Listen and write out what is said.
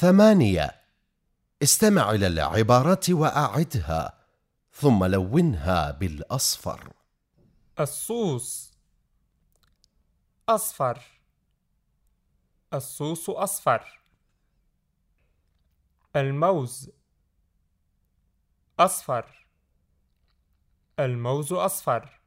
ثمانية. استمع إلى العبارة وأعدها ثم لونها بالأصفر. الصوص. أصفر. الصوص أصفر. الموز. أصفر. الموز أصفر.